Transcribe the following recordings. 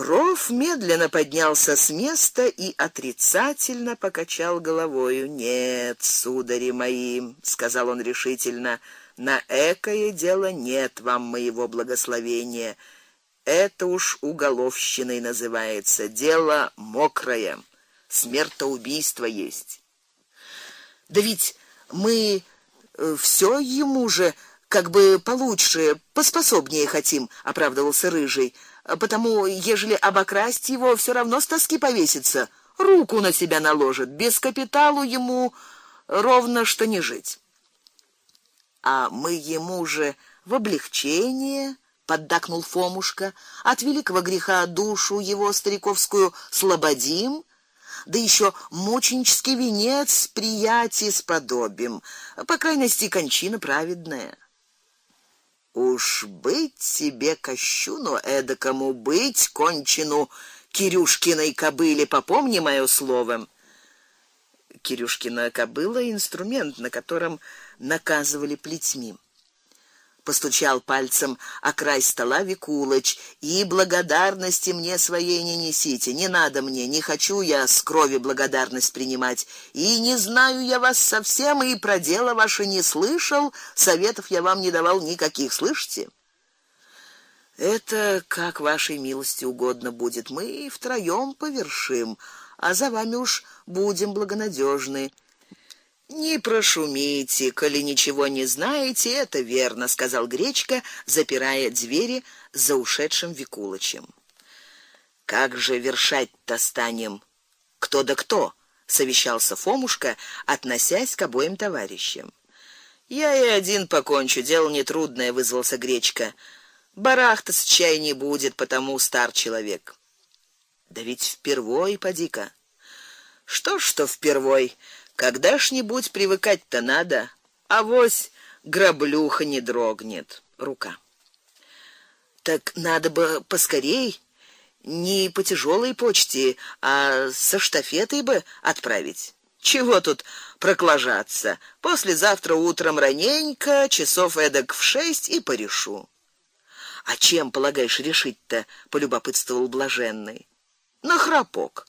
Проф медленно поднялся с места и отрицательно покачал головою. "Нет, судари мои", сказал он решительно. "На экое дело нет вам моего благословения. Это уж уголовщиной называется, дело мокрое. Смертоубийство есть. Да ведь мы э, все ему же как бы получше, поспособнее хотим, оправдывался рыжий. Потому ежели обокрасть его, все равно с тоски повесится, руку на себя наложит, без капиталу ему ровно что не жить. А мы ему же в облегчение поддакнул Фомушка, от великого греха душу его стариковскую слободим, да еще мученический венец приятий сподобим, по крайности кончина праведная. Уж быть себе кощуну эдакому быть кончину Кирюшкиной кобыле, попомни моё слово. Кирюшкина кобыла инструмент, на котором наказывали плетьми постучал пальцем о край стола Викулыч. И благодарности мне своей не несите. Не надо мне, не хочу я с крови благодарность принимать. И не знаю я вас совсем и про дело ваше не слышал, советов я вам не давал никаких, слышите? Это как вашей милости угодно будет. Мы втроем повершим, а за вами уж будем благонадежны. Не прошумите, коли ничего не знаете, это верно, сказал Гречка, запирая двери за ушедшим Викулычем. Как же вершать-то станем? Кто да кто? совещался Фомушка, относясь к обоим товарищам. Я и один покончу, дело не трудное, вызвался Гречка. Барахта с чай не будет, потому стар человек. Да ведь впервой поди-ка. Что ж, что впервой? Когда ж-нибудь привыкать-то надо, а вось граблюха не дрогнет. Рука. Так надо бы поскорей, не по тяжелой почте, а со штафетой бы отправить. Чего тут проклажаться? Послезавтра утром раненько, часов эдак в шесть и порешу. А чем полагаешь решить-то? полюбопытствовал блаженный. На храпок.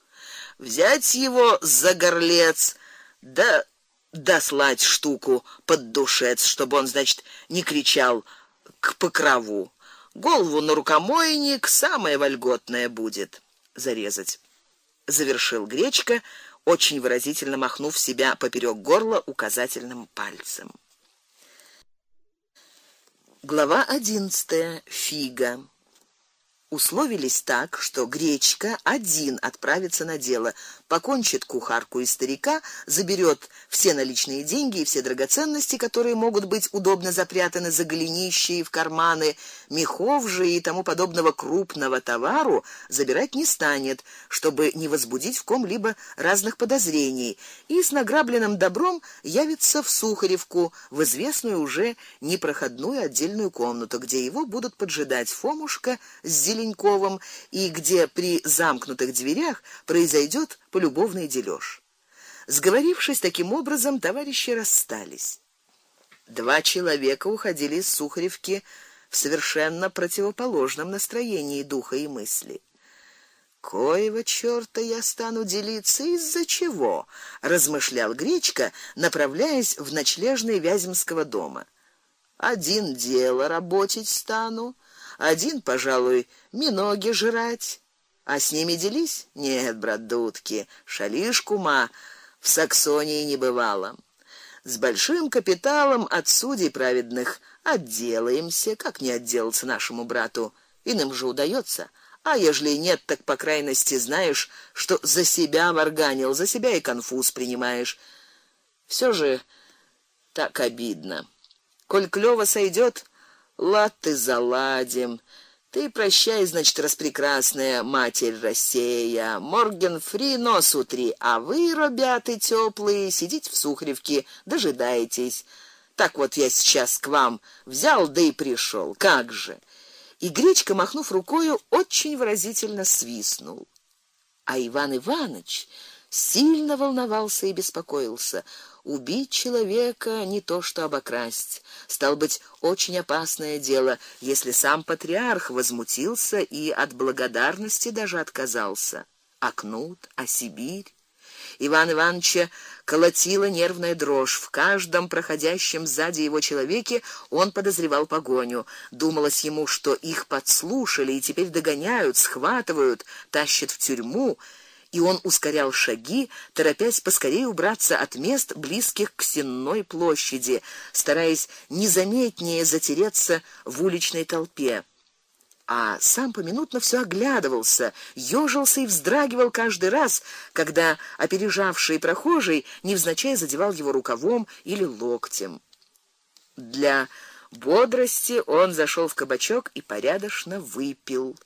Взять его за горлец, да дослать штуку под душец, чтобы он, значит, не кричал к покрову. Голову на рукомойник самое вольготное будет зарезать. Завершил Гречка, очень выразительно махнув себя поперек горла указательным пальцем. Глава 11. Фига условились так, что Гречка один отправится на дело, покончит кухарку и старика, заберет все наличные деньги и все драгоценности, которые могут быть удобно запрятаны за голенище и в карманы, мехов же и тому подобного крупного товару забирать не станет, чтобы не возбудить в ком-либо разных подозрений, и с награбленным добром явится в Сухаревку, в известную уже непроходную отдельную комнату, где его будут поджидать Фомушка с Зеленковым и где при замкнутых дверях произойдет полюбовный дележ. Сговорившись таким образом, товарищи расстались. Два человека уходили из Сухаревки в совершенно противоположном настроении духа и мысли. Коего чёрта я стану делиться из-за чего? размышлял Гречка, направляясь в ночлежный Вяземского дома. Один дело работать стану, один, пожалуй, миноги жрать, а с ними делись? Нет, брат Дудки, шалишь кума, в Саксонии не бывало. С большим капиталом от судей праведных отделаемся, как не отделаться нашему брату. Иным же удается. А ежели нет, так по крайности знаешь, что за себя варганил, за себя и конфуз принимаешь. Все же так обидно. Коль клёво сойдет, лад ты заладим. Ты прощай, значит, распрекрасная матерь Россия. Морген фри нос утри, а вы, ребята теплые, сидите в Сухаревке, дожидайтесь. Так вот я сейчас к вам взял да и пришел. Как же? И Гречка, махнув рукой, очень выразительно свистнул. А Иван Иванович сильно волновался и беспокоился. Убить человека не то что обокрасть. Стал быть, очень опасное дело, если сам патриарх возмутился и от благодарности даже отказался. А Кнут, а Сибирь Иван Ивановича колотила нервная дрожь. В каждом проходящем сзади его человеке он подозревал погоню. Думалось ему, что их подслушали и теперь догоняют, схватывают, тащат в тюрьму и он ускорял шаги, торопясь поскорее убраться от мест близких к Сенной площади, стараясь незаметнее затереться в уличной толпе. А сам поминутно все оглядывался, ёжился и вздрагивал каждый раз, когда опережавший прохожий невзначай задевал его рукавом или локтем. Для бодрости он зашел в кабачок и порядочно выпил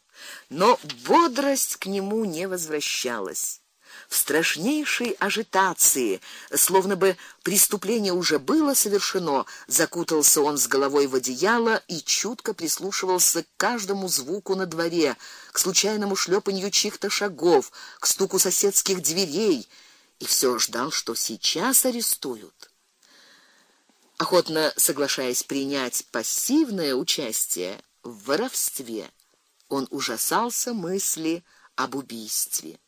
но бодрость к нему не возвращалась. В страшнейшей ажитации, словно бы преступление уже было совершено, закутался он с головой в одеяло и чутко прислушивался к каждому звуку на дворе, к случайному шлепанью чьих-то шагов, к стуку соседских дверей, и все ждал, что сейчас арестуют. Охотно соглашаясь принять пассивное участие в воровстве, он ужасался мысли об убийстве.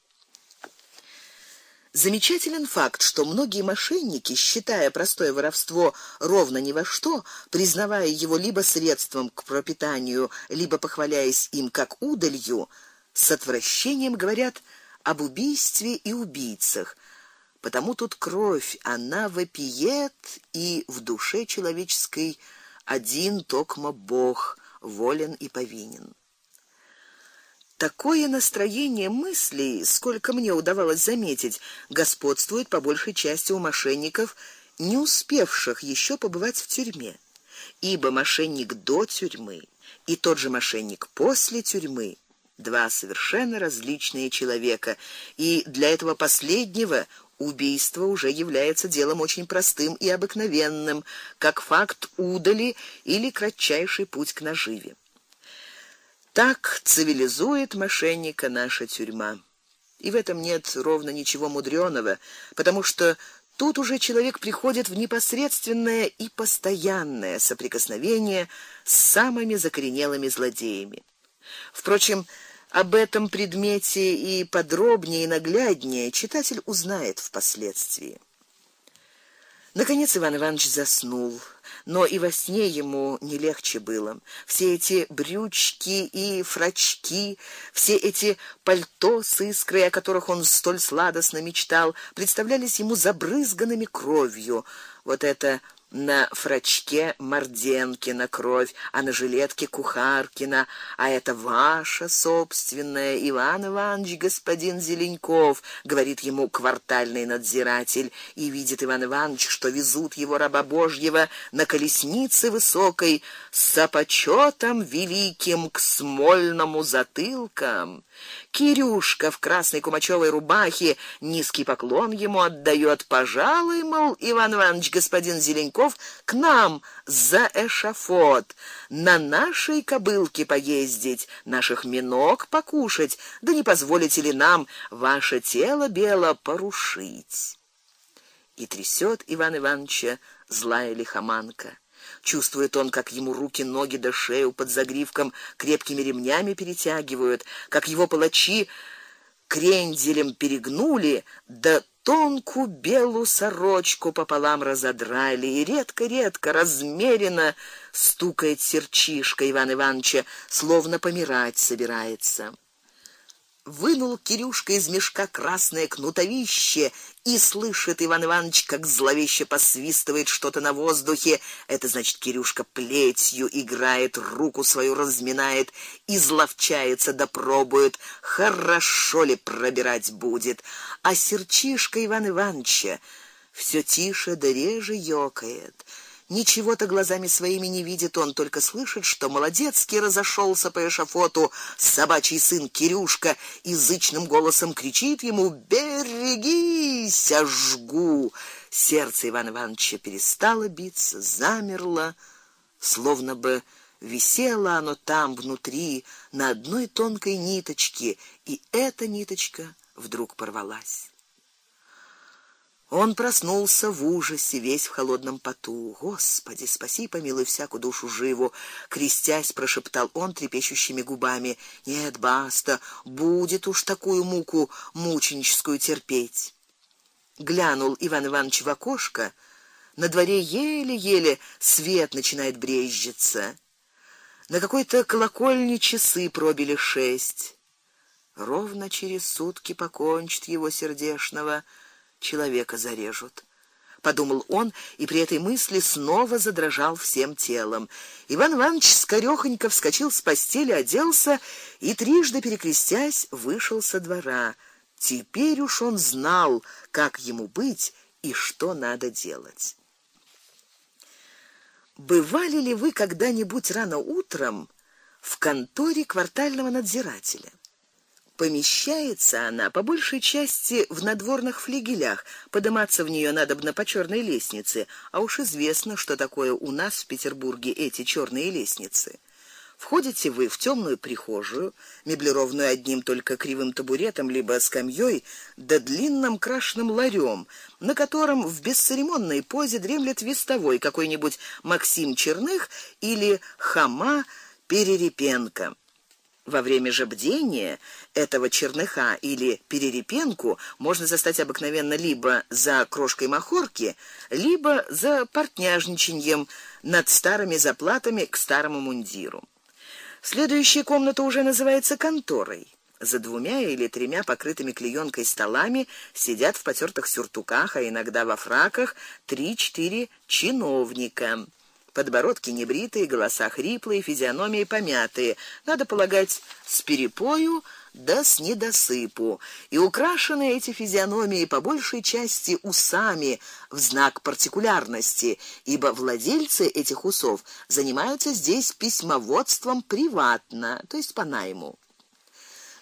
Замечателен факт, что многие мошенники, считая простое воровство ровно ни во что, признавая его либо средством к пропитанию, либо похваляясь им как удалью, с отвращением говорят об убийстве и убийцах. Потому тут кровь, она вопиет, и в душе человеческой один токмо Бог волен и повинен. Такое настроение мыслей, сколько мне удавалось заметить, господствует по большей части у мошенников, не успевших еще побывать в тюрьме. Ибо мошенник до тюрьмы и тот же мошенник после тюрьмы два совершенно различные человека, и для этого последнего убийство уже является делом очень простым и обыкновенным, как факт удали или кратчайший путь к наживе. Так цивилизует мошенника наша тюрьма. И в этом нет ровно ничего мудрёного, потому что тут уже человек приходит в непосредственное и постоянное соприкосновение с самыми закоренелыми злодеями. Впрочем, об этом предмете и подробнее и нагляднее читатель узнает впоследствии. Наконец Иван Иванович заснул но и во сне ему не легче было. Все эти брючки и фрачки, все эти пальто с искрой, о которых он столь сладостно мечтал, представлялись ему забрызганными кровью. Вот это на фрачке Морденкина кровь, а на жилетке Кухаркина, а это ваша собственная, Иван Иванович, господин Зеленков, говорит ему квартальный надзиратель, и видит Иван Иванович, что везут его раба Божьего на колеснице высокой с почётом великим к смольному затылкам. Кирюшка в красной кумачевой рубахе низкий поклон ему отдаёт, пожалуй, мол, Иван Иванович, господин Зеленков, к нам за эшафот, на нашей кобылке поездить, наших минок покушать, да не позволите ли нам ваше тело бело порушить? И трясет Иван Ивановича злая лихоманка. Чувствует он, как ему руки, ноги до да шею под загривком крепкими ремнями перетягивают, как его палачи кренделем перегнули, да тонкую белую сорочку пополам разодрали, и редко-редко размеренно стукает серчишка Иван Ивановича, словно помирать собирается вынул Кирюшка из мешка красное кнутовище и слышит Иван Иванович, как зловеще посвистывает что-то на воздухе. Это значит, Кирюшка плетью играет, руку свою разминает, изловчается да пробует, хорошо ли пробирать будет. А серчишка Иван Ивановича все тише да реже ёкает. Ничего-то глазами своими не видит он, только слышит, что молодецкий разошелся по эшафоту собачий сын Кирюшка и зычным голосом кричит ему: "Берегись, жгу!" Сердце Ивана Ивановича перестало биться, замерло, словно бы висело оно там внутри на одной тонкой ниточке, и эта ниточка вдруг порвалась. Он проснулся в ужасе, весь в холодном поту. Господи, спаси, помилуй всякую душу живу, крестясь, прошептал он трепещущими губами. Нет, баста, будет уж такую муку мученическую терпеть. Глянул Иван Иванович в окошко. На дворе еле-еле свет начинает брезжиться. На какой-то колокольне часы пробили шесть. Ровно через сутки покончит его сердешного человека зарежут, подумал он и при этой мысли снова задрожал всем телом. Иван Иванович скорёхонько вскочил с постели, оделся и трижды перекрестясь вышел со двора. Теперь уж он знал, как ему быть и что надо делать. Бывали ли вы когда-нибудь рано утром в конторе квартального надзирателя? Помещается она по большей части в надворных флигелях. Подниматься в нее надобно по черной лестнице, а уж известно, что такое у нас в Петербурге эти черные лестницы. Входите вы в темную прихожую, меблированную одним только кривым табуретом либо скамьей, да длинным крашеным ларем, на котором в бесцеремонной позе дремлет вестовой какой-нибудь Максим Черных или Хама Перерепенко. Во время же бдения этого черныха или перерепенку можно застать обыкновенно либо за крошкой махорки, либо за портняжничаньем над старыми заплатами к старому мундиру. Следующая комната уже называется конторой. За двумя или тремя покрытыми клеёнкой столами сидят в потёртых сюртуках, а иногда во фраках три-четыре чиновника подбородки небритые, голоса хриплые, физиономии помятые, надо полагать, с перепою да с недосыпу. И украшены эти физиономии по большей части усами в знак партикулярности, ибо владельцы этих усов занимаются здесь письмоводством приватно, то есть по найму.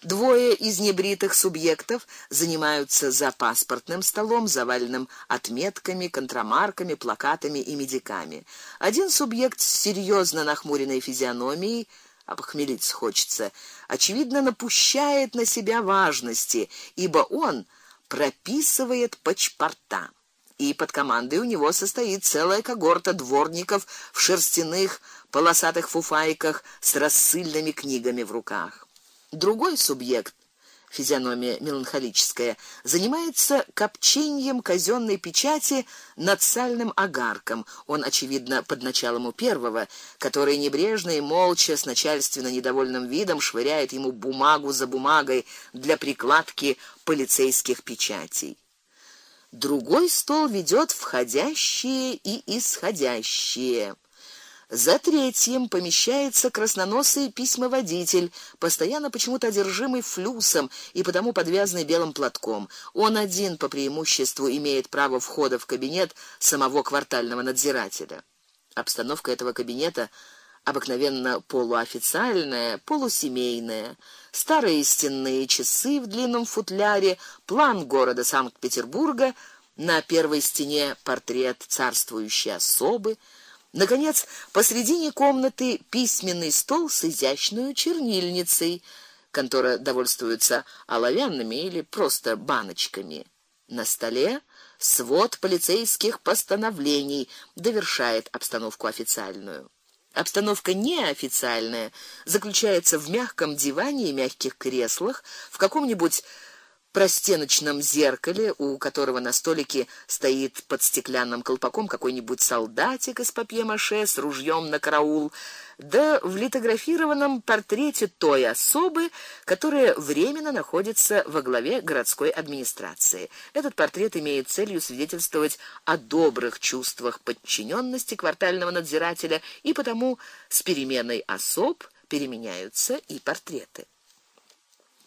Двое из небритых субъектов занимаются за паспортным столом, заваленным отметками, контрамарками, плакатами и медиками. Один субъект с серьезно нахмуренной физиономией, обхмелиться хочется, очевидно напущает на себя важности, ибо он прописывает паспорта. И под командой у него состоит целая когорта дворников в шерстяных полосатых фуфайках с рассыльными книгами в руках. Другой субъект физиономия меланхолическая, занимается копчением казённой печати над сальным огарком. Он очевидно под началом у первого, который небрежно и молча с начальственно недовольным видом швыряет ему бумагу за бумагой для прикладки полицейских печатей. Другой стол ведёт входящие и исходящие. За третьим помещается красноносый письмоводитель, постоянно почему-то одержимый флюсом и потому подвязанный белым платком. Он один по преимуществу имеет право входа в кабинет самого квартального надзирателя. Обстановка этого кабинета обыкновенно полуофициальная, полусемейная. Старые стенные часы в длинном футляре, план города Санкт-Петербурга, на первой стене портрет царствующей особы, Наконец, посредине комнаты письменный стол с изящной чернильницей. Контора довольствуется оловянными или просто баночками. На столе свод полицейских постановлений довершает обстановку официальную. Обстановка неофициальная заключается в мягком диване и мягких креслах, в каком-нибудь простеночном зеркале, у которого на столике стоит под стеклянным колпаком какой-нибудь солдатик из папье-маше с ружьем на караул, да в литографированном портрете той особы, которая временно находится во главе городской администрации. Этот портрет имеет целью свидетельствовать о добрых чувствах подчиненности квартального надзирателя, и потому с переменой особ переменяются и портреты.